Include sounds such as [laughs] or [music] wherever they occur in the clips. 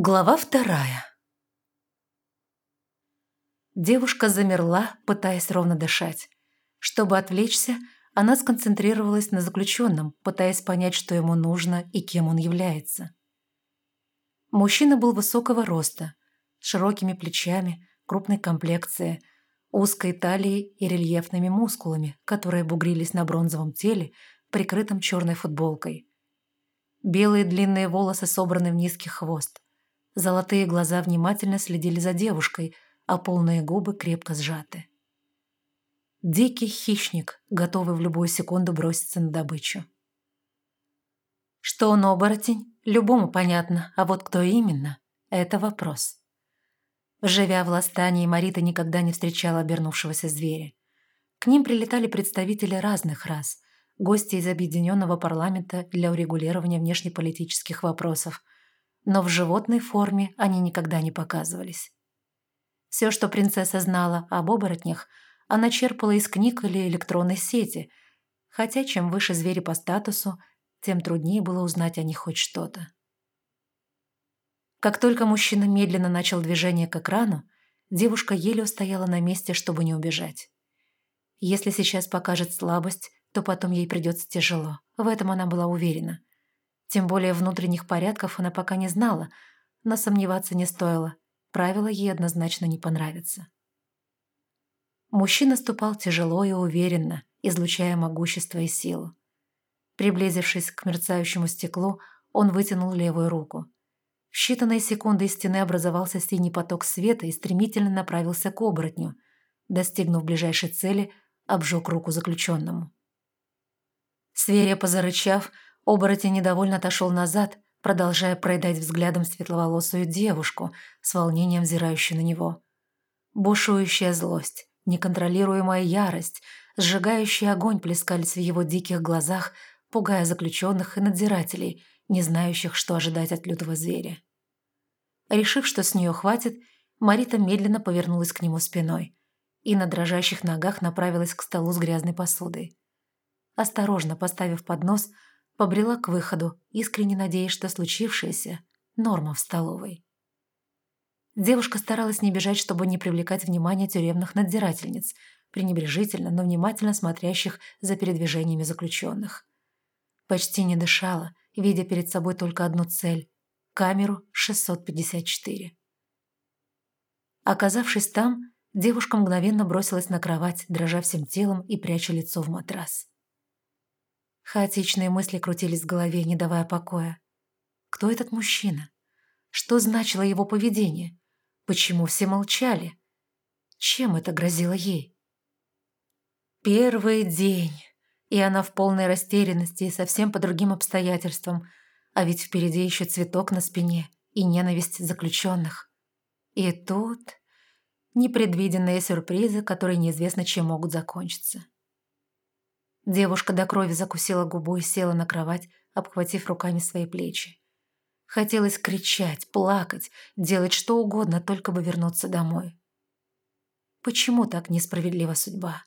Глава вторая. Девушка замерла, пытаясь ровно дышать. Чтобы отвлечься, она сконцентрировалась на заключенном, пытаясь понять, что ему нужно и кем он является. Мужчина был высокого роста, с широкими плечами, крупной комплекцией, узкой талией и рельефными мускулами, которые бугрились на бронзовом теле, прикрытом черной футболкой. Белые длинные волосы собраны в низкий хвост – Золотые глаза внимательно следили за девушкой, а полные губы крепко сжаты. Дикий хищник, готовый в любую секунду броситься на добычу. Что он оборотень, любому понятно, а вот кто именно – это вопрос. Живя в Ластании, Марита никогда не встречала обернувшегося зверя. К ним прилетали представители разных рас, гости из Объединенного парламента для урегулирования внешнеполитических вопросов – но в животной форме они никогда не показывались. Все, что принцесса знала об оборотнях, она черпала из книг или электронной сети, хотя чем выше звери по статусу, тем труднее было узнать о них хоть что-то. Как только мужчина медленно начал движение к экрану, девушка еле устояла на месте, чтобы не убежать. Если сейчас покажет слабость, то потом ей придется тяжело, в этом она была уверена. Тем более внутренних порядков она пока не знала, но сомневаться не стоило. Правила ей однозначно не понравятся. Мужчина ступал тяжело и уверенно, излучая могущество и силу. Приблизившись к мерцающему стеклу, он вытянул левую руку. В считанные секунды из стены образовался синий поток света и стремительно направился к оборотню. Достигнув ближайшей цели, обжег руку заключенному. Свирепо зарычав, Оборотень недовольно отошел назад, продолжая проедать взглядом светловолосую девушку, с волнением взирающую на него. Бушующая злость, неконтролируемая ярость, сжигающий огонь плескались в его диких глазах, пугая заключенных и надзирателей, не знающих, что ожидать от лютого зверя. Решив, что с нее хватит, Марита медленно повернулась к нему спиной и на дрожащих ногах направилась к столу с грязной посудой. Осторожно поставив поднос, побрела к выходу, искренне надеясь, что случившееся – норма в столовой. Девушка старалась не бежать, чтобы не привлекать внимание тюремных надзирательниц, пренебрежительно, но внимательно смотрящих за передвижениями заключенных. Почти не дышала, видя перед собой только одну цель – камеру 654. Оказавшись там, девушка мгновенно бросилась на кровать, дрожа всем телом и пряча лицо в матрас. Хаотичные мысли крутились в голове, не давая покоя. Кто этот мужчина? Что значило его поведение? Почему все молчали? Чем это грозило ей? Первый день, и она в полной растерянности и совсем по другим обстоятельствам, а ведь впереди еще цветок на спине и ненависть заключенных. И тут непредвиденные сюрпризы, которые неизвестно чем могут закончиться. Девушка до крови закусила губу и села на кровать, обхватив руками свои плечи. Хотелось кричать, плакать, делать что угодно, только бы вернуться домой. Почему так несправедлива судьба?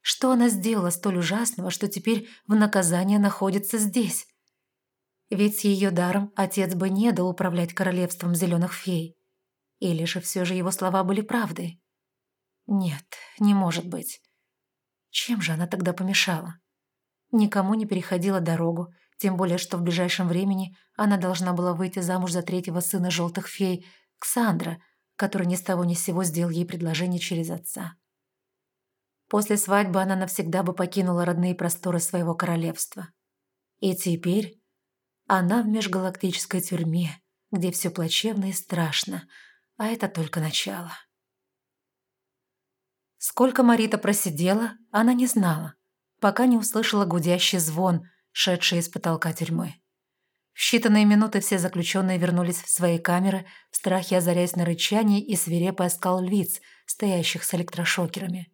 Что она сделала столь ужасного, что теперь в наказание находится здесь? Ведь с ее даром отец бы не дал управлять королевством зеленых фей. Или же все же его слова были правдой? Нет, не может быть. Чем же она тогда помешала? Никому не переходила дорогу, тем более, что в ближайшем времени она должна была выйти замуж за третьего сына желтых фей, Ксандра, который ни с того ни с сего сделал ей предложение через отца. После свадьбы она навсегда бы покинула родные просторы своего королевства. И теперь она в межгалактической тюрьме, где все плачевно и страшно, а это только начало. Сколько Марита просидела, она не знала, пока не услышала гудящий звон, шедший из потолка тюрьмы. В считанные минуты все заключенные вернулись в свои камеры, в страхе озаряясь на рычание и свирепый оскал львиц, стоящих с электрошокерами.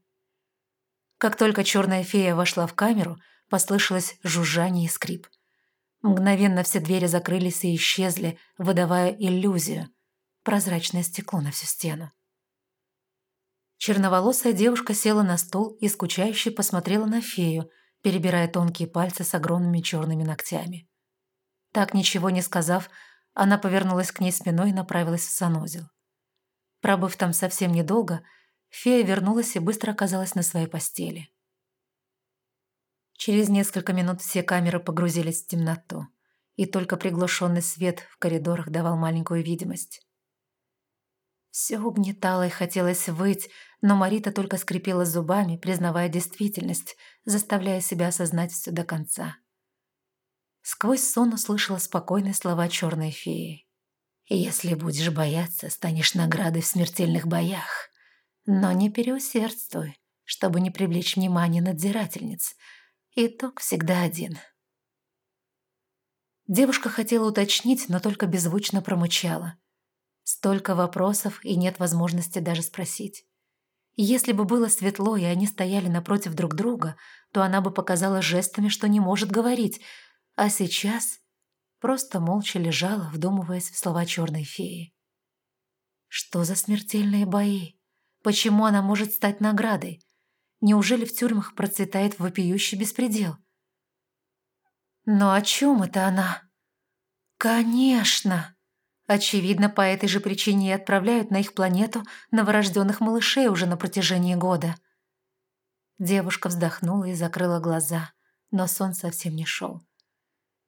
Как только черная фея вошла в камеру, послышалось жужжание и скрип. Мгновенно все двери закрылись и исчезли, выдавая иллюзию – прозрачное стекло на всю стену. Черноволосая девушка села на стул и скучающе посмотрела на фею, перебирая тонкие пальцы с огромными черными ногтями. Так ничего не сказав, Она повернулась к ней спиной и направилась в санузел. Пробыв там совсем недолго, фея вернулась и быстро оказалась на своей постели. Через несколько минут все камеры погрузились в темноту, и только приглушенный свет в коридорах давал маленькую видимость. Все угнетало и хотелось выть, но Марита только скрипела зубами, признавая действительность, заставляя себя осознать все до конца. Сквозь сон услышала спокойные слова черной феи. «Если будешь бояться, станешь наградой в смертельных боях. Но не переусердствуй, чтобы не привлечь внимание надзирательниц. Итог всегда один». Девушка хотела уточнить, но только беззвучно промычала. Столько вопросов, и нет возможности даже спросить. Если бы было светло, и они стояли напротив друг друга, то она бы показала жестами, что не может говорить, а сейчас просто молча лежала, вдумываясь в слова черной феи. Что за смертельные бои? Почему она может стать наградой? Неужели в тюрьмах процветает вопиющий беспредел? Но о чем это она? Конечно! Очевидно, по этой же причине и отправляют на их планету новорожденных малышей уже на протяжении года. Девушка вздохнула и закрыла глаза, но сон совсем не шел.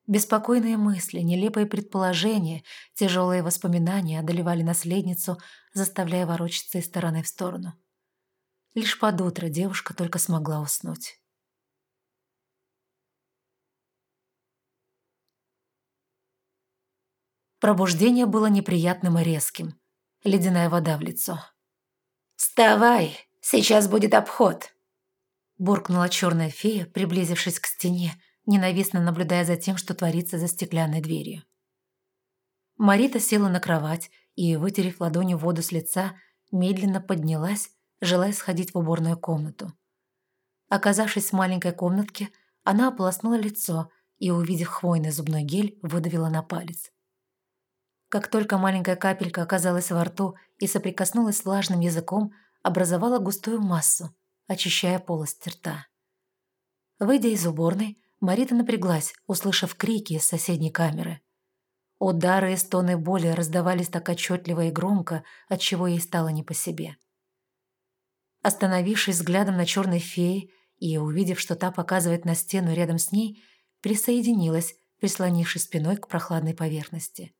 Беспокойные мысли, нелепые предположения, тяжелые воспоминания одолевали наследницу, заставляя ворочаться из стороны в сторону. Лишь под утро девушка только смогла уснуть. Пробуждение было неприятным и резким. Ледяная вода в лицо. «Вставай! Сейчас будет обход!» Буркнула черная фея, приблизившись к стене, ненавистно наблюдая за тем, что творится за стеклянной дверью. Марита села на кровать и, вытерев ладонью воду с лица, медленно поднялась, желая сходить в уборную комнату. Оказавшись в маленькой комнатке, она ополоснула лицо и, увидев хвойный зубной гель, выдавила на палец. Как только маленькая капелька оказалась во рту и соприкоснулась с влажным языком, образовала густую массу, очищая полость рта. Выйдя из уборной, Марита напряглась, услышав крики из соседней камеры. Удары и стоны боли раздавались так отчетливо и громко, отчего ей стало не по себе. Остановившись взглядом на черной феи и увидев, что та показывает на стену рядом с ней, присоединилась, прислонившись спиной к прохладной поверхности.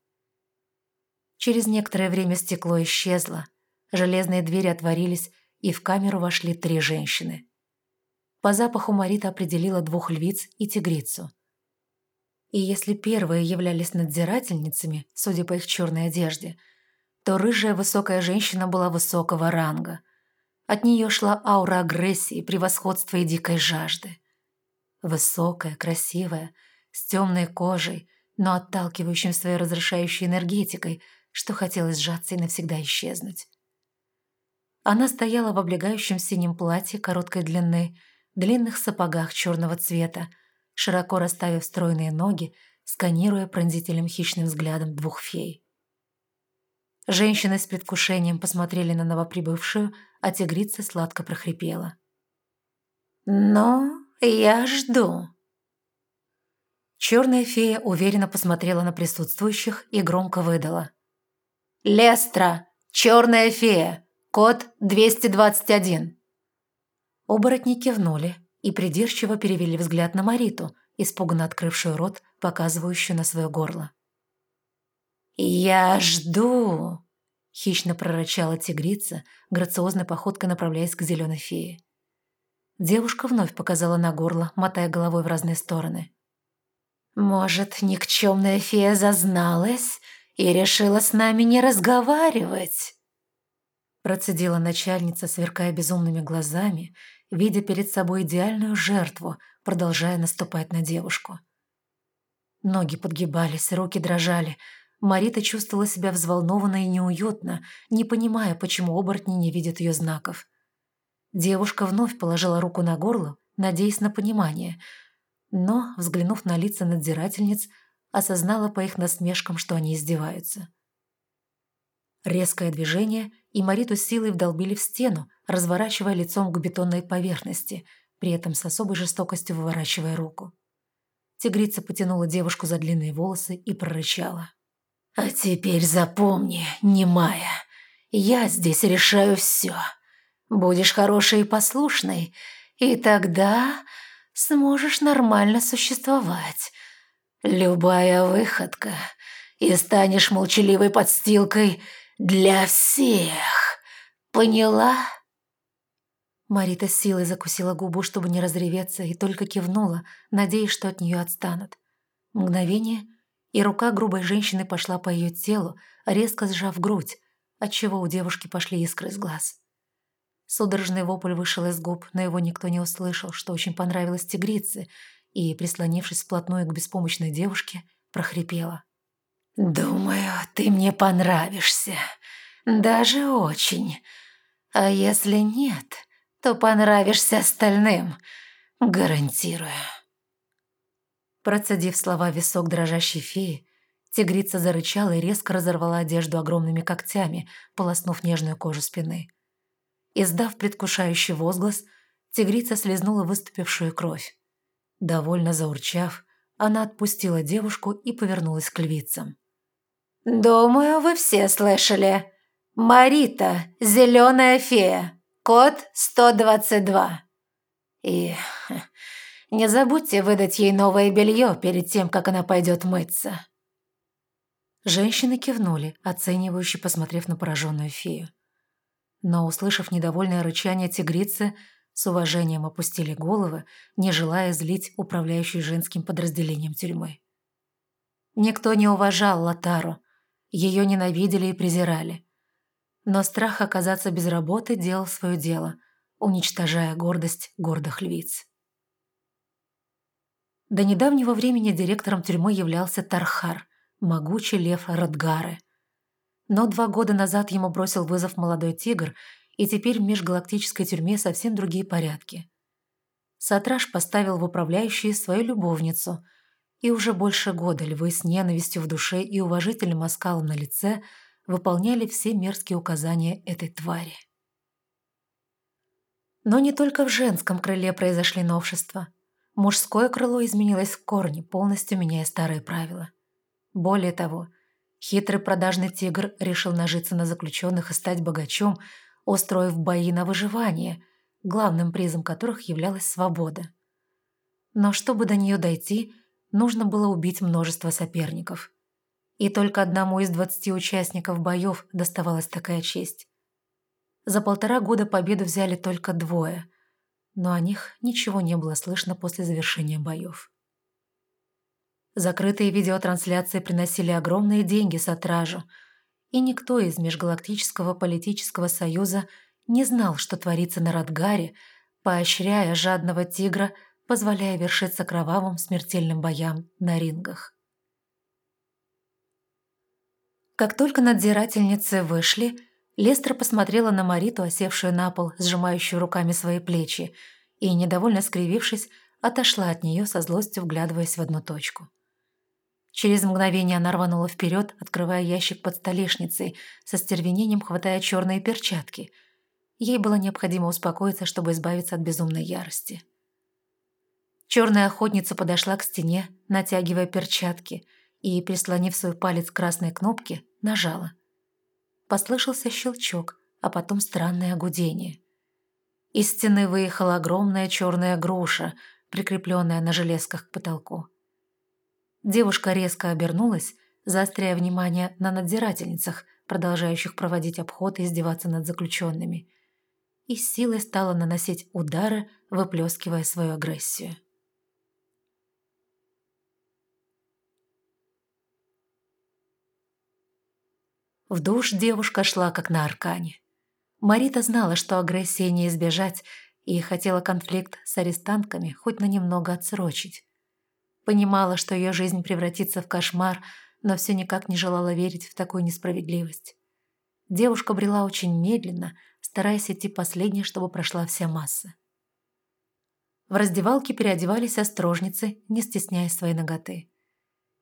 Через некоторое время стекло исчезло, железные двери отворились, и в камеру вошли три женщины. По запаху Марита определила двух львиц и тигрицу. И если первые являлись надзирательницами, судя по их черной одежде, то рыжая высокая женщина была высокого ранга. От нее шла аура агрессии, превосходства и дикой жажды. Высокая, красивая, с темной кожей, но отталкивающим своей разрешающей энергетикой – что хотелось сжаться и навсегда исчезнуть. Она стояла в облегающем синем платье короткой длины, длинных сапогах черного цвета, широко расставив стройные ноги, сканируя пронзительным хищным взглядом двух фей. Женщины с предвкушением посмотрели на новоприбывшую, а тигрица сладко прохрипела. «Ну, я жду». Черная фея уверенно посмотрела на присутствующих и громко выдала. «Лестра! Черная фея! Код 221!» Оборотни кивнули и придирчиво перевели взгляд на Мариту, испуганно открывшую рот, показывающую на свое горло. «Я жду!» — хищно прорычала тигрица, грациозной походкой направляясь к зеленой фее. Девушка вновь показала на горло, мотая головой в разные стороны. «Может, никчемная фея зазналась и решила с нами не разговаривать?» Процедила начальница, сверкая безумными глазами, видя перед собой идеальную жертву, продолжая наступать на девушку. Ноги подгибались, руки дрожали. Марита чувствовала себя взволнованно и неуютно, не понимая, почему оборотни не видят ее знаков. Девушка вновь положила руку на горло, надеясь на понимание, но, взглянув на лица надзирательниц, осознала по их насмешкам, что они издеваются. Резкое движение, и Мариту силой вдолбили в стену, разворачивая лицом к бетонной поверхности, при этом с особой жестокостью выворачивая руку. Тигрица потянула девушку за длинные волосы и прорычала. «А теперь запомни, немая, я здесь решаю все. Будешь хорошей и послушной, и тогда сможешь нормально существовать. Любая выходка, и станешь молчаливой подстилкой для всех. Поняла?» Марита силой закусила губу, чтобы не разреветься, и только кивнула, надеясь, что от нее отстанут. Мгновение, и рука грубой женщины пошла по ее телу, резко сжав грудь, отчего у девушки пошли искры из глаз. Судорожный вопль вышел из губ, но его никто не услышал, что очень понравилось тигрице, и, прислонившись вплотную к беспомощной девушке, прохрипела. «Думаю, ты мне понравишься. Даже очень. А если нет, то понравишься остальным. Гарантирую». Процедив слова висок дрожащей феи, тигрица зарычала и резко разорвала одежду огромными когтями, полоснув нежную кожу спины. Издав предвкушающий возглас, тигрица слезнула выступившую кровь. Довольно заурчав, она отпустила девушку и повернулась к львицам. «Думаю, вы все слышали. Марита, зеленая фея, код 122. И не забудьте выдать ей новое белье перед тем, как она пойдет мыться». Женщины кивнули, оценивающе посмотрев на пораженную фею. Но, услышав недовольное рычание тигрицы, с уважением опустили головы, не желая злить управляющую женским подразделением тюрьмы. Никто не уважал Латару, ее ненавидели и презирали. Но страх оказаться без работы делал свое дело, уничтожая гордость гордых львиц. До недавнего времени директором тюрьмы являлся Тархар, могучий лев Радгары. Но два года назад ему бросил вызов молодой тигр, и теперь в межгалактической тюрьме совсем другие порядки. Сатраш поставил в управляющие свою любовницу, и уже больше года львы с ненавистью в душе и уважительным оскалом на лице выполняли все мерзкие указания этой твари. Но не только в женском крыле произошли новшества. Мужское крыло изменилось в корне, полностью меняя старые правила. Более того, хитрый продажный тигр решил нажиться на заключенных и стать богачом, устроив бои на выживание, главным призом которых являлась свобода. Но чтобы до нее дойти, нужно было убить множество соперников. И только одному из двадцати участников боев доставалась такая честь. За полтора года победу взяли только двое, но о них ничего не было слышно после завершения боев. Закрытые видеотрансляции приносили огромные деньги Сатражу, и никто из Межгалактического политического союза не знал, что творится на Радгаре, поощряя жадного тигра, позволяя вершиться кровавым смертельным боям на рингах. Как только надзирательницы вышли, Лестер посмотрела на Мариту, осевшую на пол, сжимающую руками свои плечи, и, недовольно скривившись, отошла от нее со злостью, вглядываясь в одну точку. Через мгновение она рванула вперед, открывая ящик под столешницей, со стервенением хватая черные перчатки. Ей было необходимо успокоиться, чтобы избавиться от безумной ярости. Черная охотница подошла к стене, натягивая перчатки, и, прислонив свой палец к красной кнопке, нажала. Послышался щелчок, а потом странное гудение. Из стены выехала огромная черная груша, прикрепленная на железках к потолку. Девушка резко обернулась, заостряя внимание на надзирательницах, продолжающих проводить обход и издеваться над заключенными, и с силой стала наносить удары, выплескивая свою агрессию. В душ девушка шла как на аркане. Марита знала, что агрессии не избежать, и хотела конфликт с арестантками хоть на немного отсрочить. Понимала, что ее жизнь превратится в кошмар, но все никак не желала верить в такую несправедливость. Девушка брела очень медленно, стараясь идти последней, чтобы прошла вся масса. В раздевалке переодевались острожницы, не стесняя своей ноготы.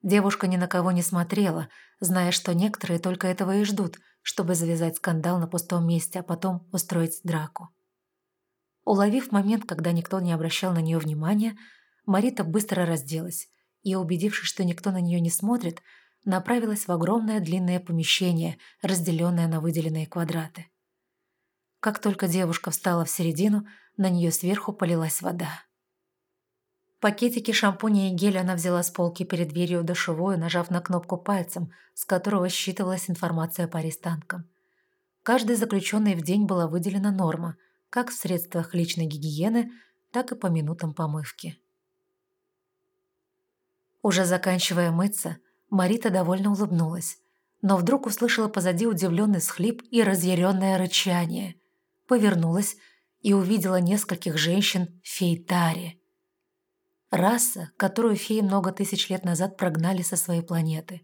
Девушка ни на кого не смотрела, зная, что некоторые только этого и ждут, чтобы завязать скандал на пустом месте, а потом устроить драку. Уловив момент, когда никто не обращал на нее внимания, Марита быстро разделась и, убедившись, что никто на нее не смотрит, направилась в огромное длинное помещение, разделенное на выделенные квадраты. Как только девушка встала в середину, на нее сверху полилась вода. Пакетики шампуня и геля она взяла с полки перед дверью в душевую, нажав на кнопку пальцем, с которого считывалась информация по арестанткам. Каждой заключенной в день была выделена норма, как в средствах личной гигиены, так и по минутам помывки. Уже заканчивая мыться, Марита довольно улыбнулась, но вдруг услышала позади удивленный схлип и разъяренное рычание. Повернулась и увидела нескольких женщин фейтари. Раса, которую феи много тысяч лет назад прогнали со своей планеты.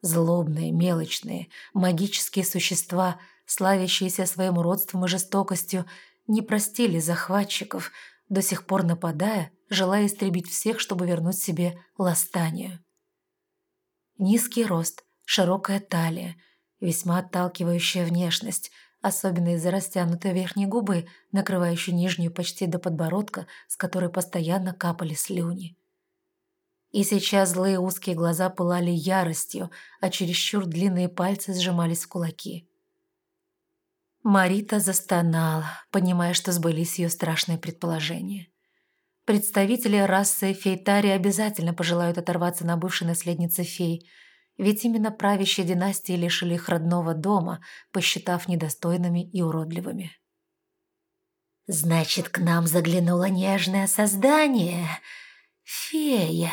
Злобные, мелочные, магические существа, славящиеся своим уродством и жестокостью, не простили захватчиков, до сих пор нападая, желая истребить всех, чтобы вернуть себе ластанию. Низкий рост, широкая талия, весьма отталкивающая внешность – особенно из-за растянутой верхней губы, накрывающей нижнюю почти до подбородка, с которой постоянно капали слюни. И сейчас злые узкие глаза пылали яростью, а чересчур длинные пальцы сжимались в кулаки. Марита застонала, понимая, что сбылись ее страшные предположения. Представители расы фейтари обязательно пожелают оторваться на бывшей наследнице фей – ведь именно правящие династии лишили их родного дома, посчитав недостойными и уродливыми. «Значит, к нам заглянуло нежное создание. Фея.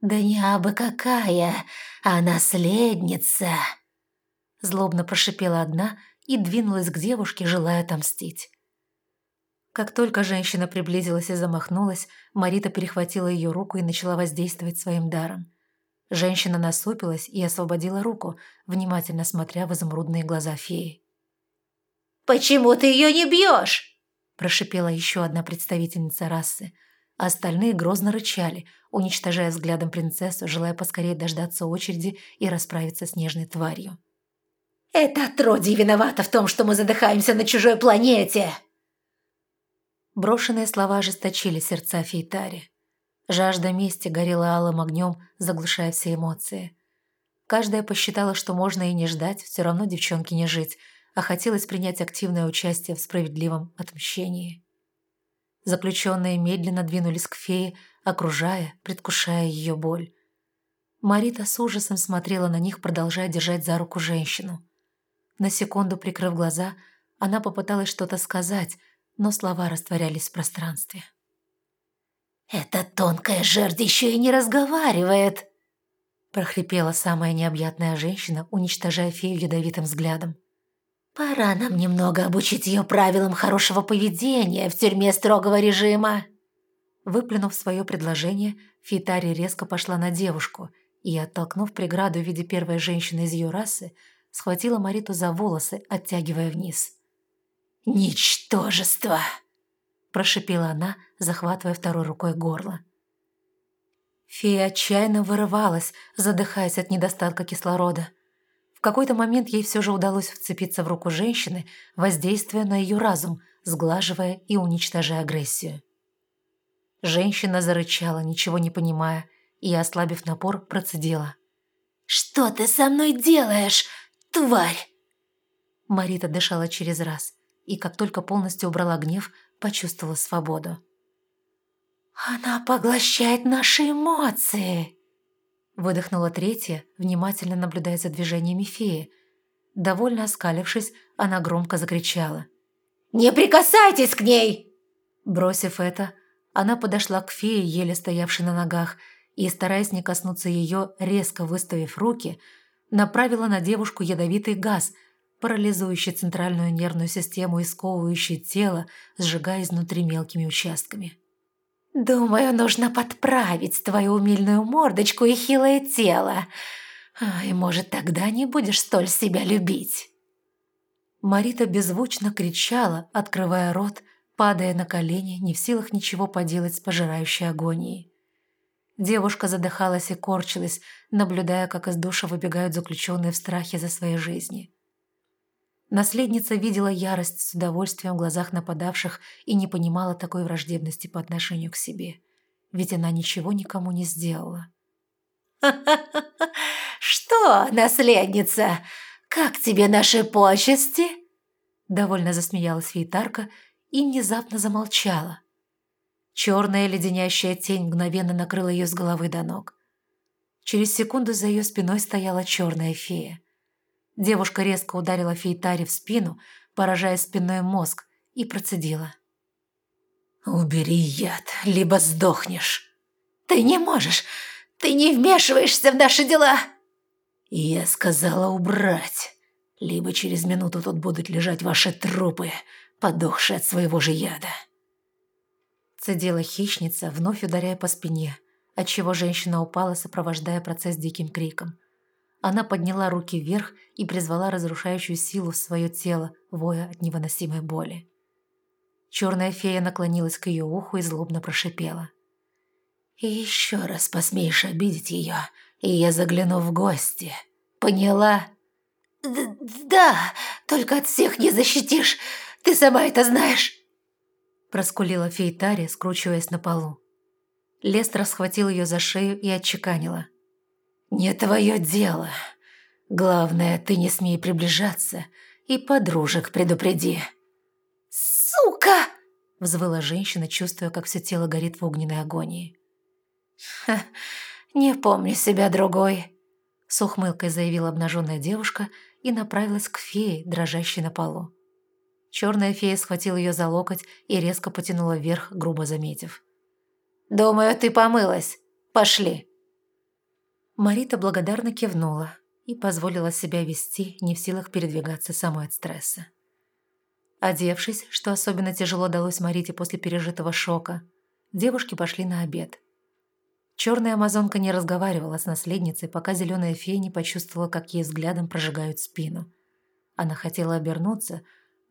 Да не абы какая, а наследница!» Злобно прошипела одна и двинулась к девушке, желая отомстить. Как только женщина приблизилась и замахнулась, Марита перехватила ее руку и начала воздействовать своим даром. Женщина насупилась и освободила руку, внимательно смотря в изумрудные глаза феи. «Почему ты ее не бьешь?» прошипела еще одна представительница расы. остальные грозно рычали, уничтожая взглядом принцессу, желая поскорее дождаться очереди и расправиться с нежной тварью. «Это отродье виновато в том, что мы задыхаемся на чужой планете!» Брошенные слова ожесточили сердца Фейтари. Жажда мести горела алым огнем, заглушая все эмоции. Каждая посчитала, что можно и не ждать, все равно девчонке не жить, а хотелось принять активное участие в справедливом отмщении. Заключенные медленно двинулись к фее, окружая, предвкушая ее боль. Марита с ужасом смотрела на них, продолжая держать за руку женщину. На секунду прикрыв глаза, она попыталась что-то сказать, но слова растворялись в пространстве. «Эта тонкая жердь еще и не разговаривает!» прохрипела самая необъятная женщина, уничтожая фею ядовитым взглядом. «Пора нам немного обучить ее правилам хорошего поведения в тюрьме строгого режима!» Выплюнув свое предложение, Фитари резко пошла на девушку и, оттолкнув преграду в виде первой женщины из ее расы, схватила Мариту за волосы, оттягивая вниз. «Ничтожество!» прошипела она, захватывая второй рукой горло. Фея отчаянно вырывалась, задыхаясь от недостатка кислорода. В какой-то момент ей все же удалось вцепиться в руку женщины, воздействуя на ее разум, сглаживая и уничтожая агрессию. Женщина зарычала, ничего не понимая, и, ослабив напор, процедила. «Что ты со мной делаешь, тварь?» Марита дышала через раз, и как только полностью убрала гнев, почувствовала свободу. «Она поглощает наши эмоции!» Выдохнула третья, внимательно наблюдая за движениями феи. Довольно оскалившись, она громко закричала. «Не прикасайтесь к ней!» Бросив это, она подошла к фее, еле стоявшей на ногах, и, стараясь не коснуться ее, резко выставив руки, направила на девушку ядовитый газ – парализующий центральную нервную систему и сковывающий тело, сжигая изнутри мелкими участками. «Думаю, нужно подправить твою умильную мордочку и хилое тело. И, может, тогда не будешь столь себя любить». Марита беззвучно кричала, открывая рот, падая на колени, не в силах ничего поделать с пожирающей агонией. Девушка задыхалась и корчилась, наблюдая, как из душа выбегают заключенные в страхе за свои жизни. Наследница видела ярость с удовольствием в глазах нападавших и не понимала такой враждебности по отношению к себе. Ведь она ничего никому не сделала. [laughs] что, наследница, как тебе наши почести?» Довольно засмеялась фейтарка и внезапно замолчала. Черная леденящая тень мгновенно накрыла ее с головы до ног. Через секунду за ее спиной стояла черная фея. Девушка резко ударила фейтаре в спину, поражая спинной мозг, и процедила. «Убери яд, либо сдохнешь». «Ты не можешь! Ты не вмешиваешься в наши дела!» «Я сказала убрать, либо через минуту тут будут лежать ваши трупы, подохшие от своего же яда». Цедила хищница, вновь ударяя по спине, отчего женщина упала, сопровождая процесс диким криком. Она подняла руки вверх и призвала разрушающую силу в свое тело, воя от невыносимой боли. Черная фея наклонилась к ее уху и злобно прошипела. «И еще раз посмеешь обидеть ее, и я загляну в гости. Поняла?» «Да, только от всех не защитишь. Ты сама это знаешь». Проскулила фейтари, скручиваясь на полу. Лестра схватил ее за шею и отчеканила. «Не твое дело. Главное, ты не смей приближаться и подружек предупреди». «Сука!» – взвыла женщина, чувствуя, как все тело горит в огненной агонии. «Ха, не помню себя другой», – с ухмылкой заявила обнаженная девушка и направилась к фее, дрожащей на полу. Черная фея схватила ее за локоть и резко потянула вверх, грубо заметив. «Думаю, ты помылась. Пошли». Марита благодарно кивнула и позволила себя вести, не в силах передвигаться самой от стресса. Одевшись, что особенно тяжело далось Марите после пережитого шока, девушки пошли на обед. Черная амазонка не разговаривала с наследницей, пока зеленая фея не почувствовала, как ей взглядом прожигают спину. Она хотела обернуться,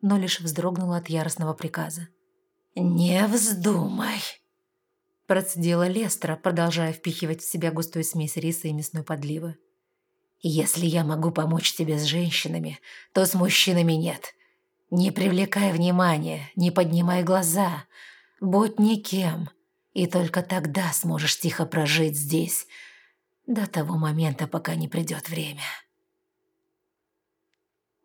но лишь вздрогнула от яростного приказа. «Не вздумай!» Процедила Лестра, продолжая впихивать в себя густую смесь риса и мясной подливы. «Если я могу помочь тебе с женщинами, то с мужчинами нет. Не привлекай внимания, не поднимай глаза, будь никем, и только тогда сможешь тихо прожить здесь, до того момента, пока не придет время».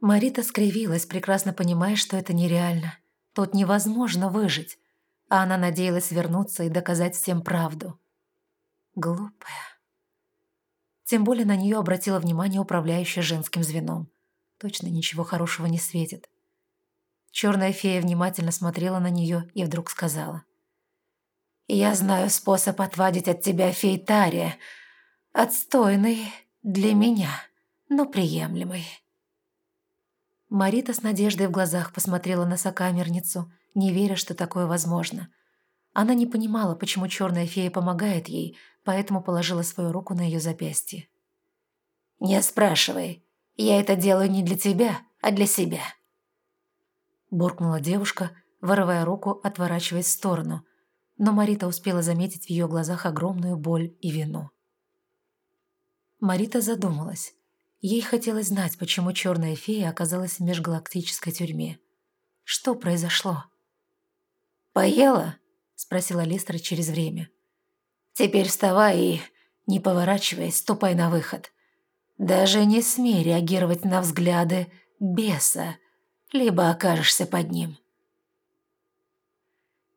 Марита скривилась, прекрасно понимая, что это нереально. Тут невозможно выжить, а она надеялась вернуться и доказать всем правду. Глупая. Тем более на нее обратила внимание управляющая женским звеном. Точно ничего хорошего не светит. Черная фея внимательно смотрела на нее и вдруг сказала. «Я знаю способ отвадить от тебя фейтария. Отстойный для меня, но приемлемый». Марита с надеждой в глазах посмотрела на сокамерницу, не веря, что такое возможно. Она не понимала, почему черная фея помогает ей, поэтому положила свою руку на ее запястье. «Не спрашивай. Я это делаю не для тебя, а для себя» буркнула девушка, вырывая руку, отворачиваясь в сторону, но Марита успела заметить в ее глазах огромную боль и вину. Марита задумалась. Ей хотелось знать, почему черная фея оказалась в межгалактической тюрьме. Что произошло? «Поела?» – спросила Листра через время. «Теперь вставай и, не поворачиваясь, ступай на выход. Даже не смей реагировать на взгляды беса, либо окажешься под ним».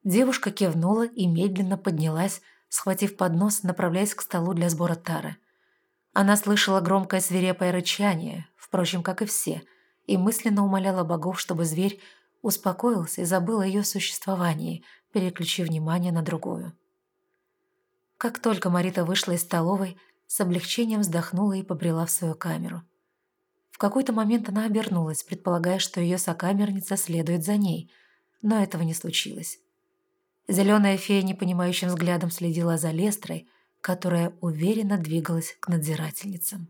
Девушка кивнула и медленно поднялась, схватив поднос, направляясь к столу для сбора тары. Она слышала громкое свирепое рычание, впрочем, как и все, и мысленно умоляла богов, чтобы зверь успокоился и забыл о ее существовании, переключив внимание на другую. Как только Марита вышла из столовой, с облегчением вздохнула и побрела в свою камеру. В какой-то момент она обернулась, предполагая, что ее сокамерница следует за ней, но этого не случилось. Зеленая фея непонимающим взглядом следила за Лестрой, которая уверенно двигалась к надзирательницам.